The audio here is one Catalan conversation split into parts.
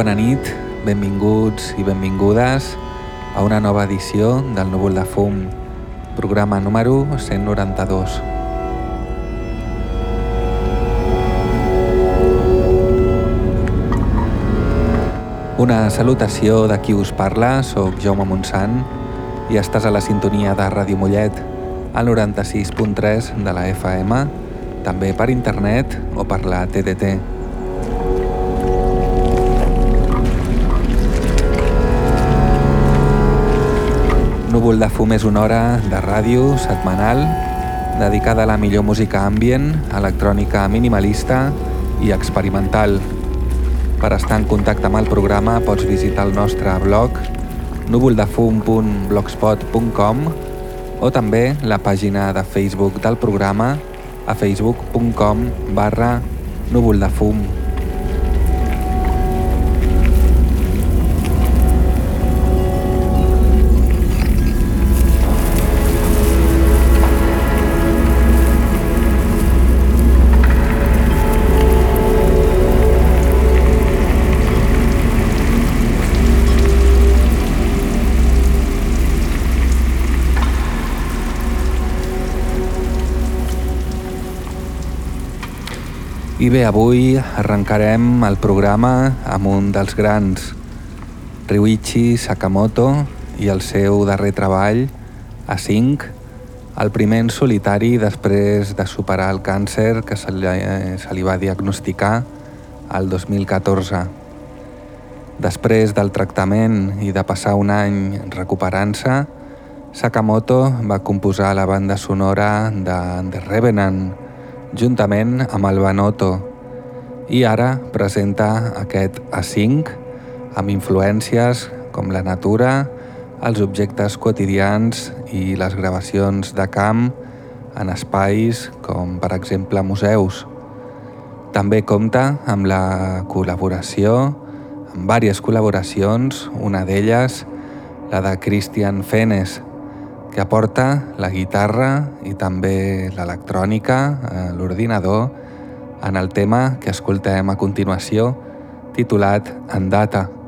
Bona nit, benvinguts i benvingudes a una nova edició del Núvol de Fum, programa número 192. Una salutació de qui us parla, sóc Jaume Montsant i estàs a la sintonia de Ràdio Mollet, al 96.3 de la FM, també per internet o per la TDT. Núvol de fum és una hora de ràdio setmanal dedicada a la millor música ambient, electrònica minimalista i experimental. Per estar en contacte amb el programa pots visitar el nostre blog núvoldefum.blogspot.com o també la pàgina de Facebook del programa a facebook.com barra núvoldefum.com I bé, avui arrencarem el programa amb un dels grans, Ryuichi Sakamoto i el seu darrer treball, a 5, el primer en solitari després de superar el càncer que se li, eh, se li va diagnosticar el 2014. Després del tractament i de passar un any recuperant-se, Sakamoto va composar la banda sonora de The Revenant, juntament amb el Banoto i ara presenta aquest A5 amb influències com la natura, els objectes quotidians i les gravacions de camp en espais com per exemple museus. També compta amb la col·laboració, amb diverses col·laboracions, una d'elles la de Christian Fenes, que aporta la guitarra i també l'electrònica, eh, l'ordinador, en el tema que escoltem a continuació, titulat Andata.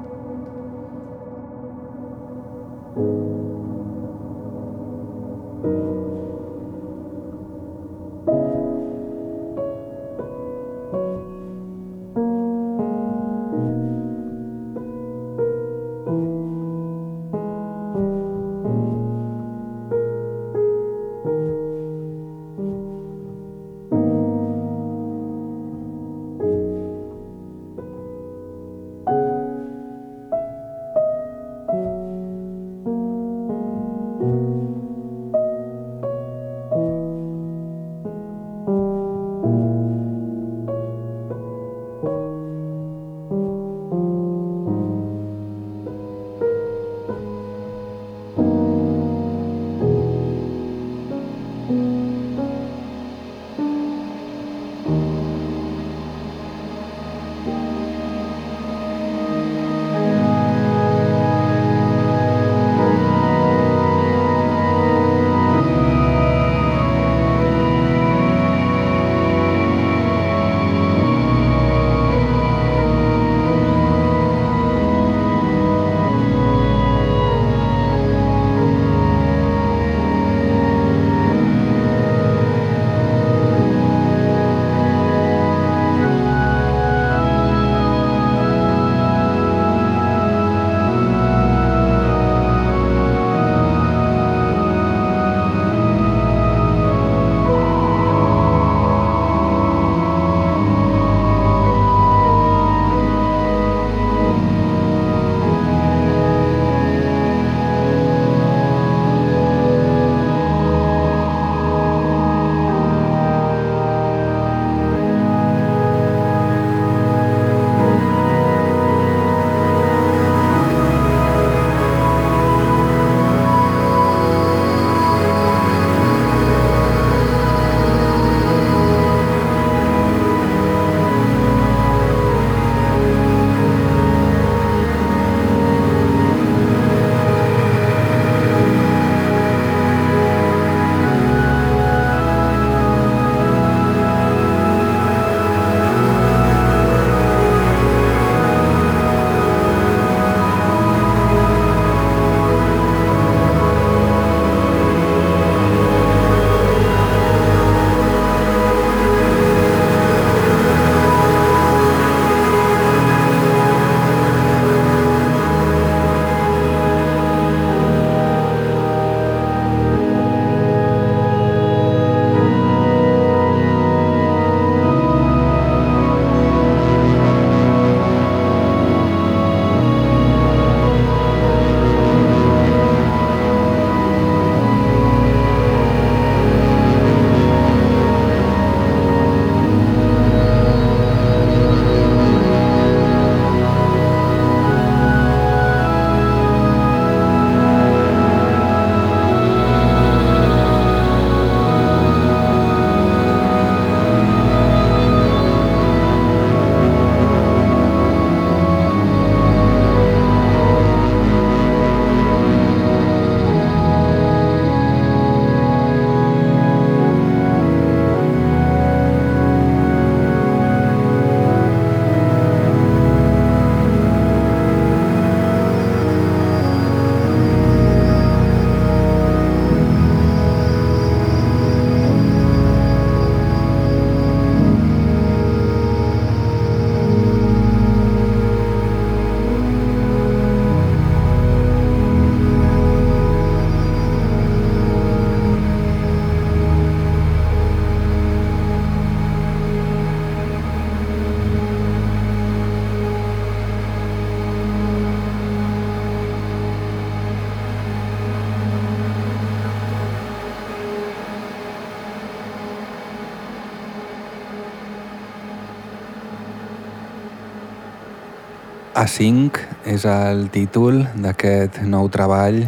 A5 és el títol d'aquest nou treball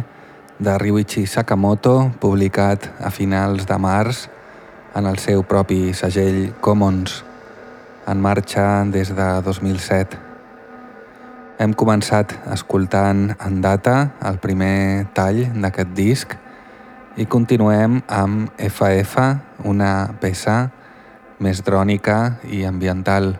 de Ryuichi Sakamoto publicat a finals de març en el seu propi segell Commons, en marxa des de 2007. Hem començat escoltant en data el primer tall d'aquest disc i continuem amb FF, una peça més drònica i ambiental.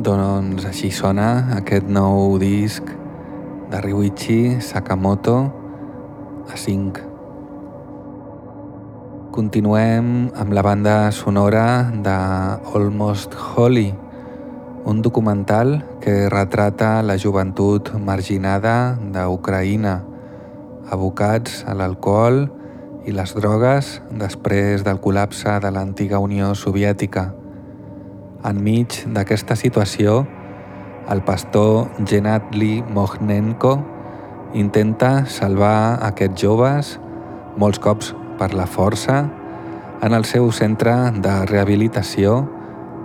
Doncs així sona aquest nou disc de Ryuichi Sakamoto a 5. Continuem amb la banda sonora de Almost Holy, un documental que retrata la joventut marginada d'Ucraïna, abocats a l'alcohol i les drogues després del col·lapse de l'antiga Unió Soviètica. Enmig d'aquesta situació, el pastor Genadli Mohnenko intenta salvar aquests joves, molts cops per la força, en el seu centre de rehabilitació,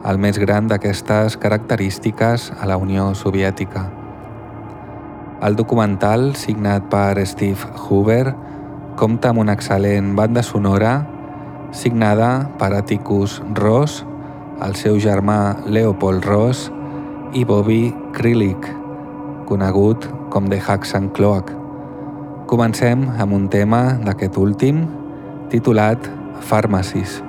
el més gran d'aquestes característiques a la Unió Soviètica. El documental, signat per Steve Hoover, compta amb una excel·lent banda sonora signada per Atticus Ross, el seu germà Leopold Ross i Bobby Krilik, conegut com The Hacks and Cloak. Comencem amb un tema d'aquest últim, titulat Pharmacies.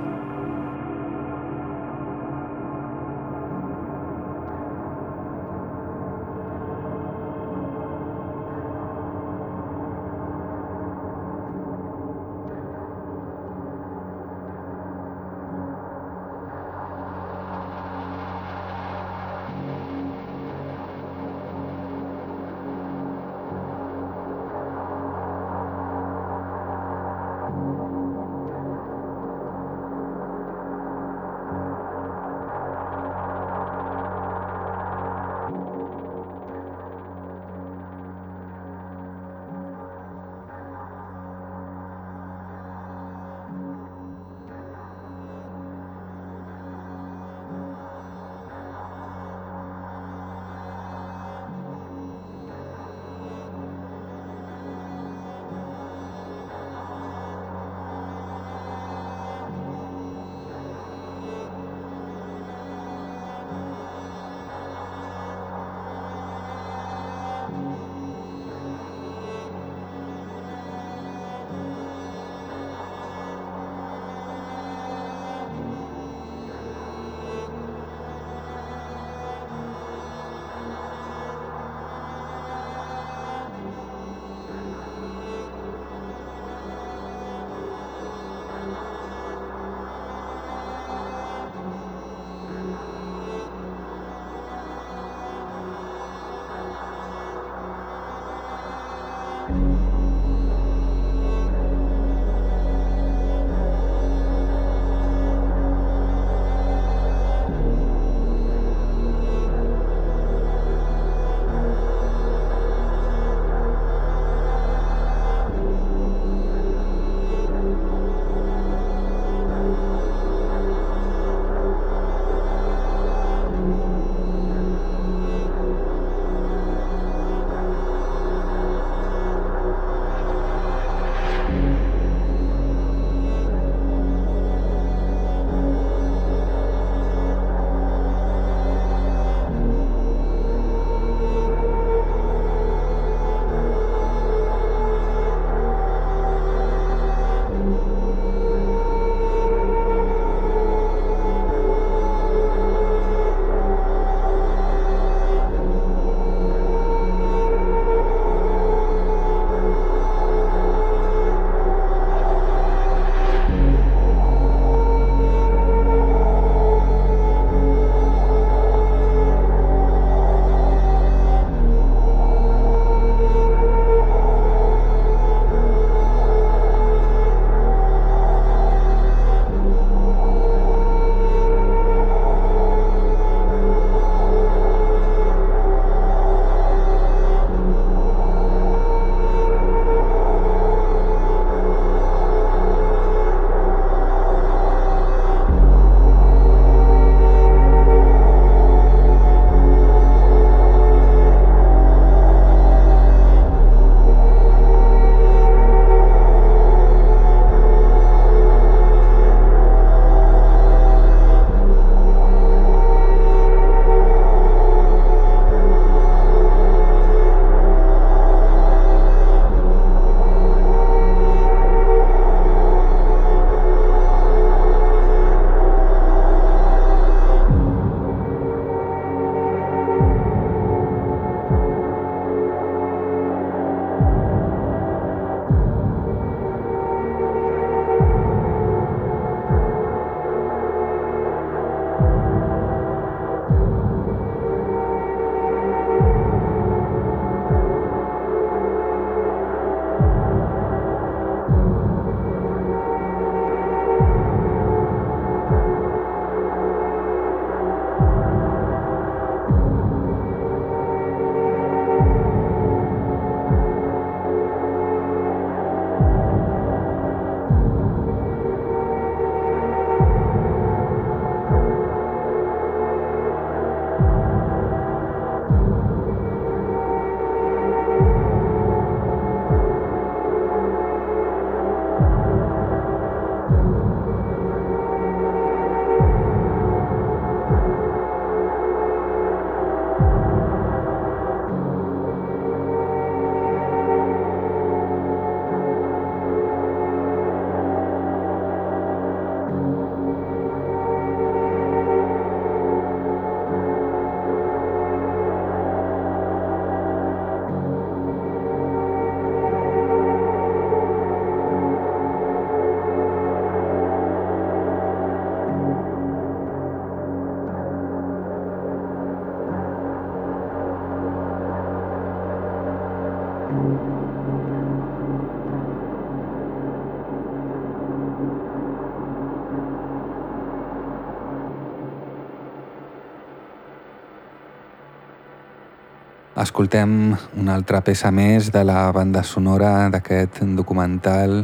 Escoltem una altra peça més de la banda sonora d'aquest documental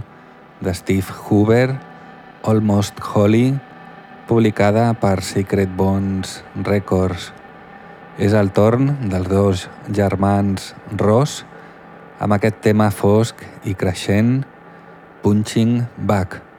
de Steve Hoover, Almost Holy, publicada per Secret Bones Records. És el torn dels dos germans Ross amb aquest tema fosc i creixent Punching Back.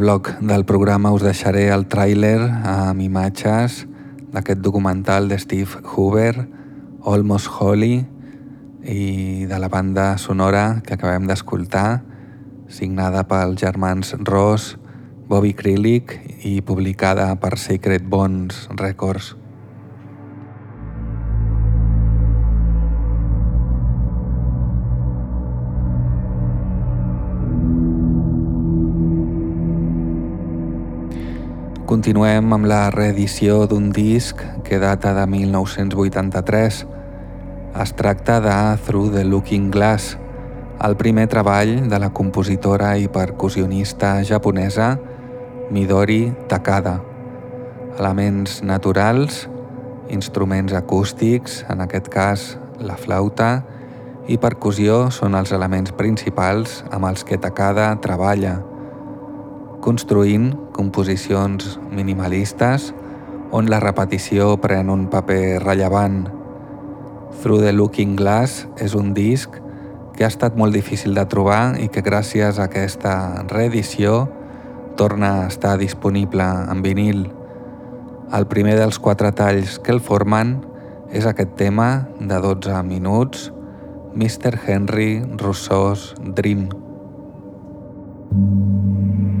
Blog del programa us deixaré el tràiler amb imatges d'aquest documental de Steve Hoover, Almost Holy, i de la banda sonora que acabem d'escoltar, signada pels germans Ross, Bobby Krillick i publicada per Sacred Bones Records. Continuem amb la reedició d'un disc que data de 1983. Es tracta de Through the Looking Glass, el primer treball de la compositora i percussionista japonesa Midori Takada. Elements naturals, instruments acústics, en aquest cas la flauta, i percussió són els elements principals amb els que Takada treballa, construint composicions minimalistes on la repetició pren un paper rellevant. Through the Looking Glass és un disc que ha estat molt difícil de trobar i que gràcies a aquesta reedició torna a estar disponible en vinil. El primer dels quatre talls que el formen és aquest tema de 12 minuts, Mr. Henry Rousseau's Dream. Thank you.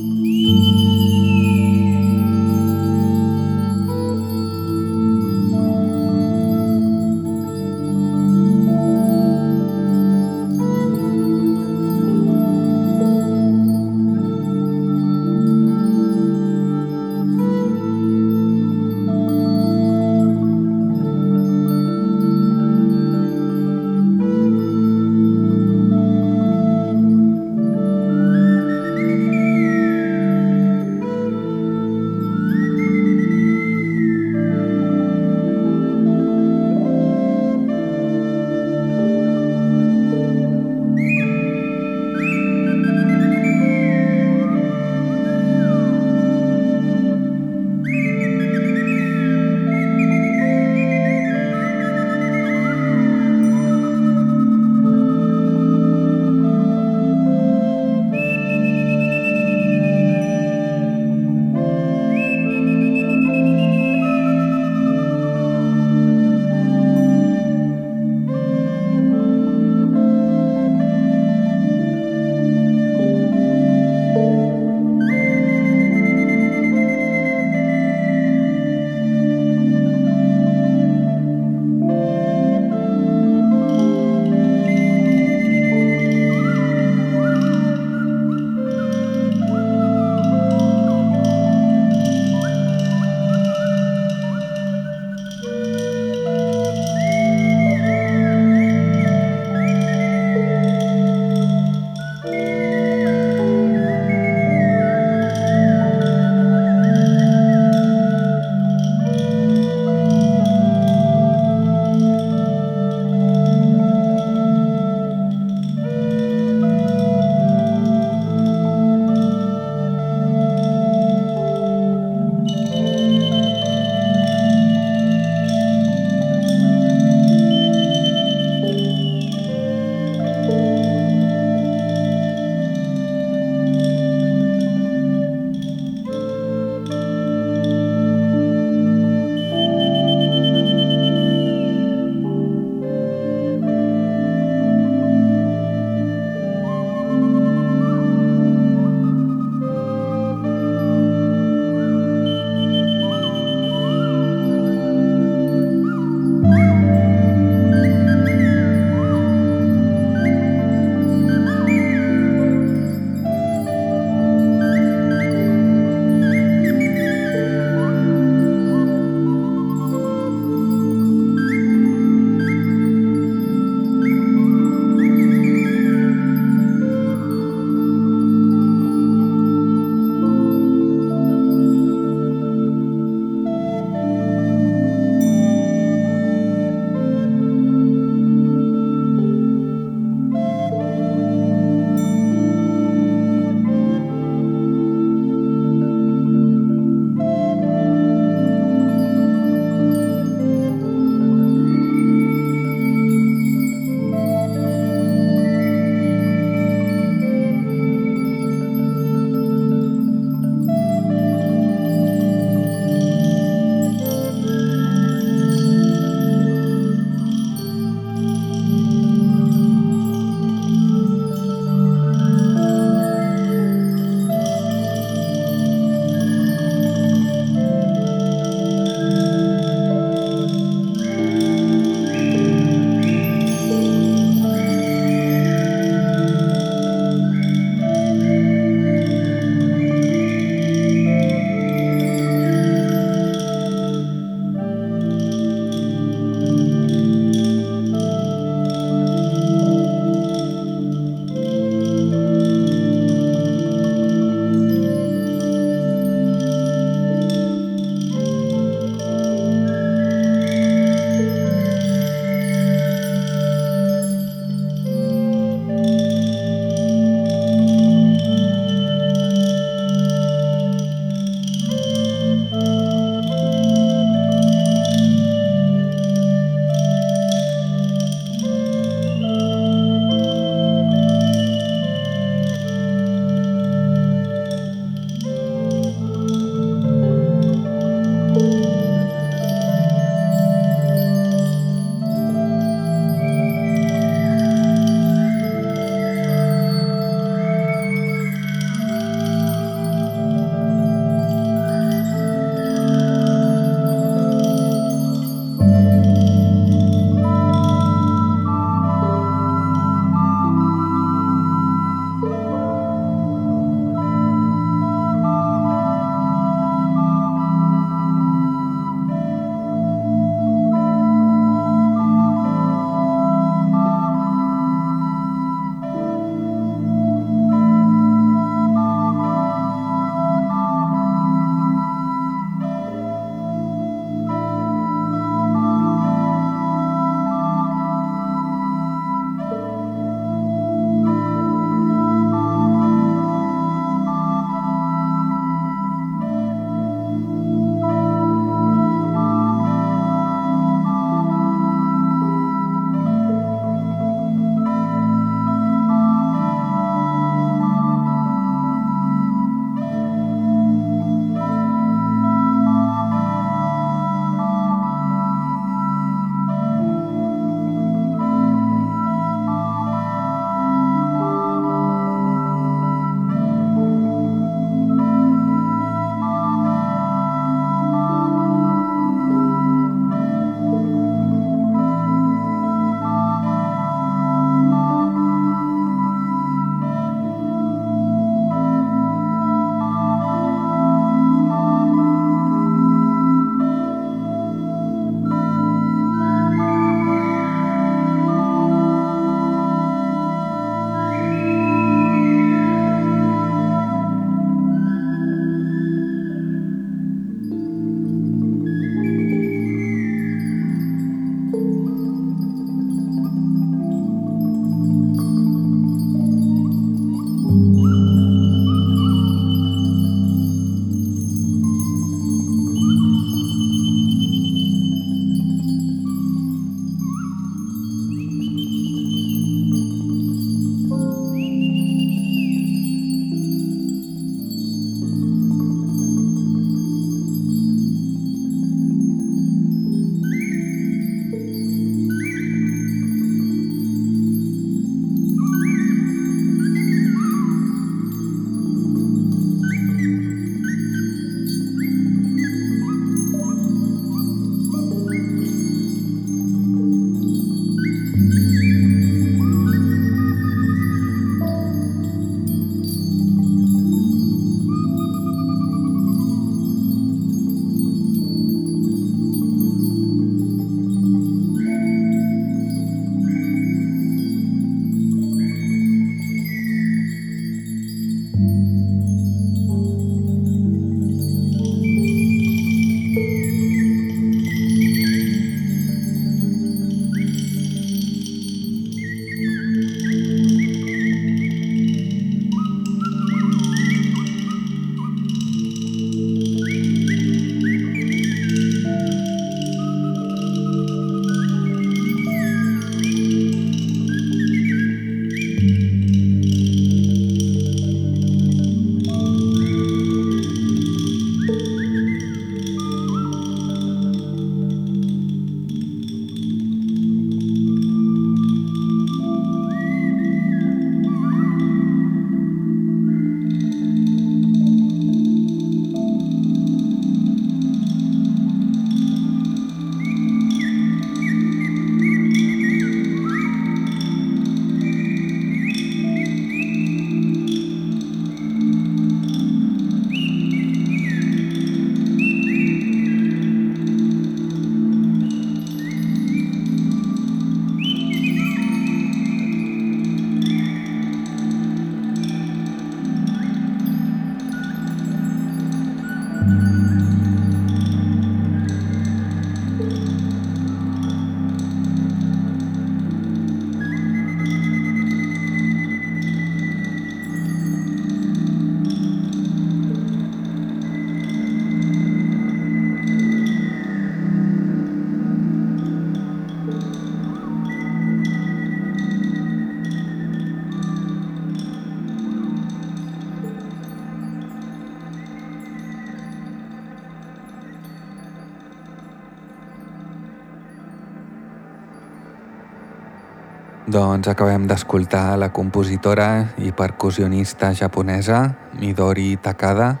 Doncs acabem d'escoltar la compositora i percussionista japonesa Midori Takada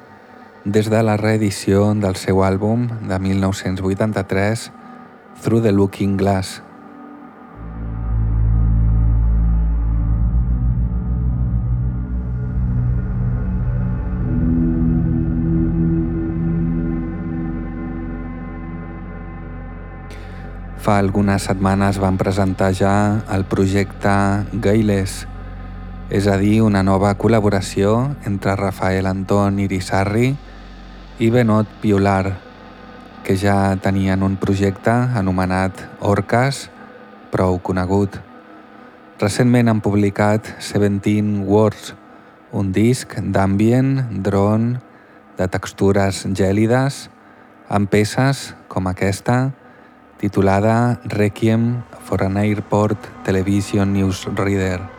des de la reedició del seu àlbum de 1983 Through the Looking Glass. Fa algunes setmanes van presentar ja el projecte Gailes, és a dir, una nova col·laboració entre Rafael Anton Irisarri i Benot Piolar, que ja tenien un projecte anomenat Orcas, prou conegut. Recentment han publicat Seventeen Words, un disc d'ambient, dron, de textures gèlides, amb peces com aquesta, titulada Requiem for an Airport Television Newsreader.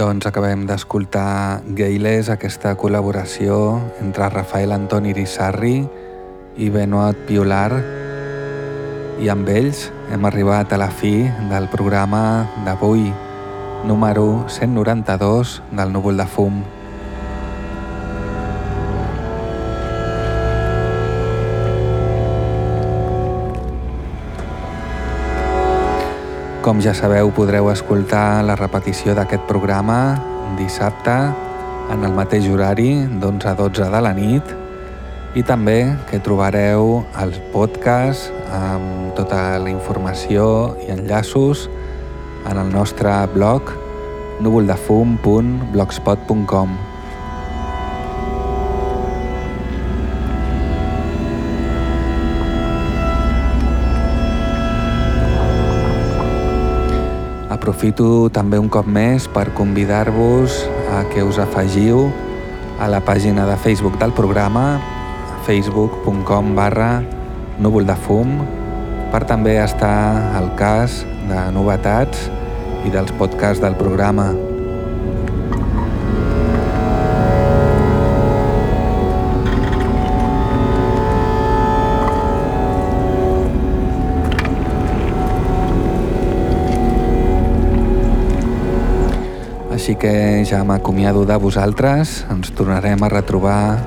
Doncs acabem d'escoltar Gailes, aquesta col·laboració entre Rafael Antoni Irisarri i Benoit Piolar i amb ells hem arribat a la fi del programa d'avui, número 192 del Núvol de Fum. Com ja sabeu, podreu escoltar la repetició d'aquest programa dissabte en el mateix horari d'11 a 12 de la nit. I també que trobareu els podcasts amb tota la informació i enllaços en el nostre blog núvoldefum.blogspot.com Aprofito també un cop més per convidar-vos a que us afegiu a la pàgina de Facebook del programa facebook.com barra núvol de fum per també estar al cas de novetats i dels podcasts del programa. Així que ja m'acomiado de vosaltres, ens tornarem a retrobar,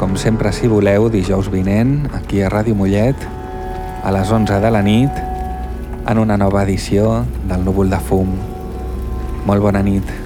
com sempre si voleu, dijous vinent, aquí a Ràdio Mollet, a les 11 de la nit, en una nova edició del Núvol de Fum. Molt bona nit.